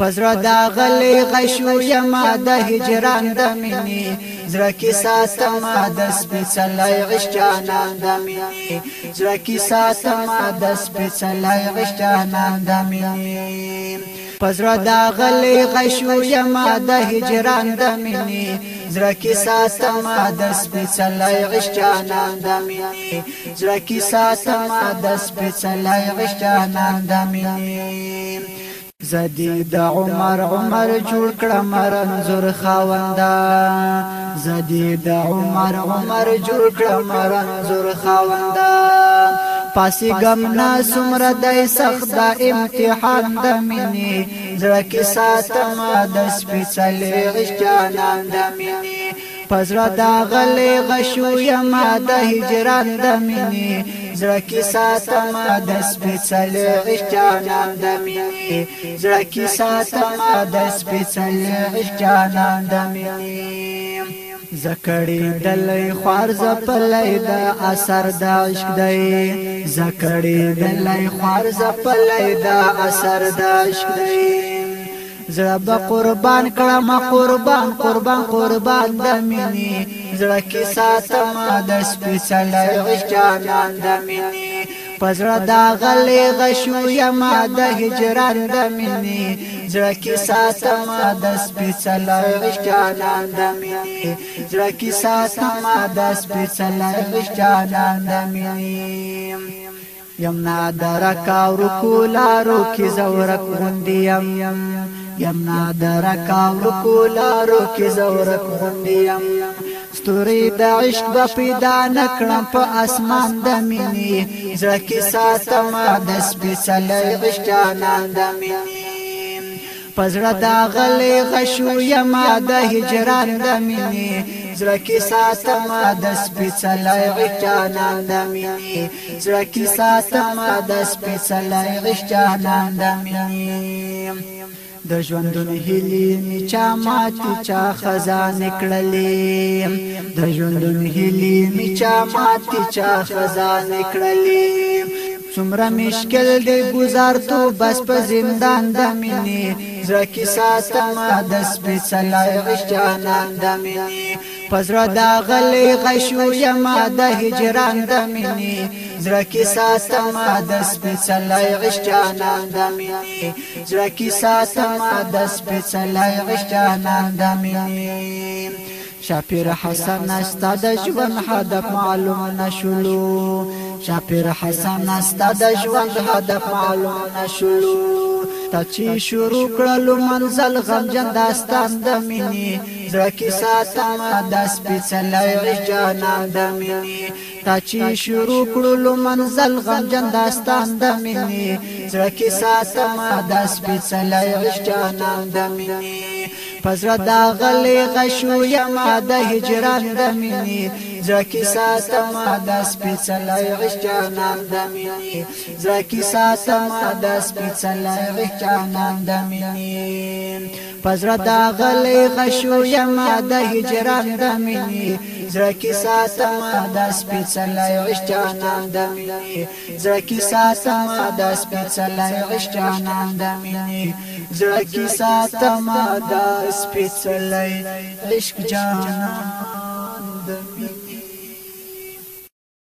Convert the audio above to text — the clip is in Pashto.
پزړه دا غلې غشو یما د هجران د مینې زړه کې ساتم د سپېڅلې غشتانان د مینې زړه کې ساتم د سپېڅلې غشتانان د مینې پزړه دا غلې غشو یما د هجران د مینې زړه کې ساتم د سپېڅلې غشتانان د مینې زړه کې ساتم د سپېڅلې غشتانان د مینې زدی د عمر عمر جوړ کړه مرنزور خاوندا زدی د عمر عمر جوړ کړه مرنزور خاوندا پاسی غم نا سمر دای سخت دا امتحان د منی زړه کې ساتم د سپېڅلې عشق جانان د منی پزړه دا غلې غشو یم د هجران د منی زړکی ساتم د سپېڅلې عشق نام د مینې زړکی ساتم د سپېڅلې عشق نام د مینې زکړی دلې خوار زپلې د اثر د عشق دی زکړی دلې خوار زپلې د اثر د عشق دی زړه به قربان کړم قربان قربان قربان د مینې زړه کې ساتم د سپېڅلې عشقانان د مینې پزړه دا غلې غشو یما د هجران د مینې زړه کې ساتم د سپېڅلې عشقانان د مینې زړه کې ساتم د سپېڅلې عشقانان د مینې یم نادرک او رکولارو کی زورک غوندیم یم نادرک او رکولارو کی زورک غوندیم ستوري د عشق په پیدا نکړم په اسمان د مینې زړه کې ساتم د سپېڅلې عشق جانان د مینې پزړه دا غلې غشو یما د هجران د مینې زړه کې ساتم د سپېڅلې غشتانان د مینې زړه کې ساتم د سپېڅلې غشتانان د مینې د ژوندون هلی می چا ماتی چا خزانه کړلې د ژوندون هلی می چا ماتی چا خزانه کړلې څومره مشکل دی گزار تو بس په زندان د مینې زړه کې ساتم د سپېڅلې عشقانان د مینې پزړه دا غلې غشو یما د هجران د مینې زړه کې ساتم د سپېڅلې عشقانان د مینې زړه کې ساتم د سپېڅلې عشقانان د مینې شاپیر حسن استاد ژوند هدف معلوم نشولو شاپیر حسن استا د ژوند هدف معلوم نشلو تا چې شروع کړلو منزل غمجن داستان د مینی زړه کې ساتم د سپېڅلې جانان د مینی تا چې شروع کړلو منزل غمجن داستان د مینی زړه کې ساتم د سپېڅلې جانان د مینی پزړه دا غلې غشو یم د هجران د مینی زرکی ساتم د سپیڅلای عشق نام د مینی زرکی ساتم د سپیڅلای عشق نام د مینی پزرا دا غلی غشو یم د هجران د مینی زرکی ساتم د سپیڅلای عشق نام د مینی زرکی ساتم د سپیڅلای عشق نام د مینی زرکی ساتم د سپیڅلای عشق جانان د مینی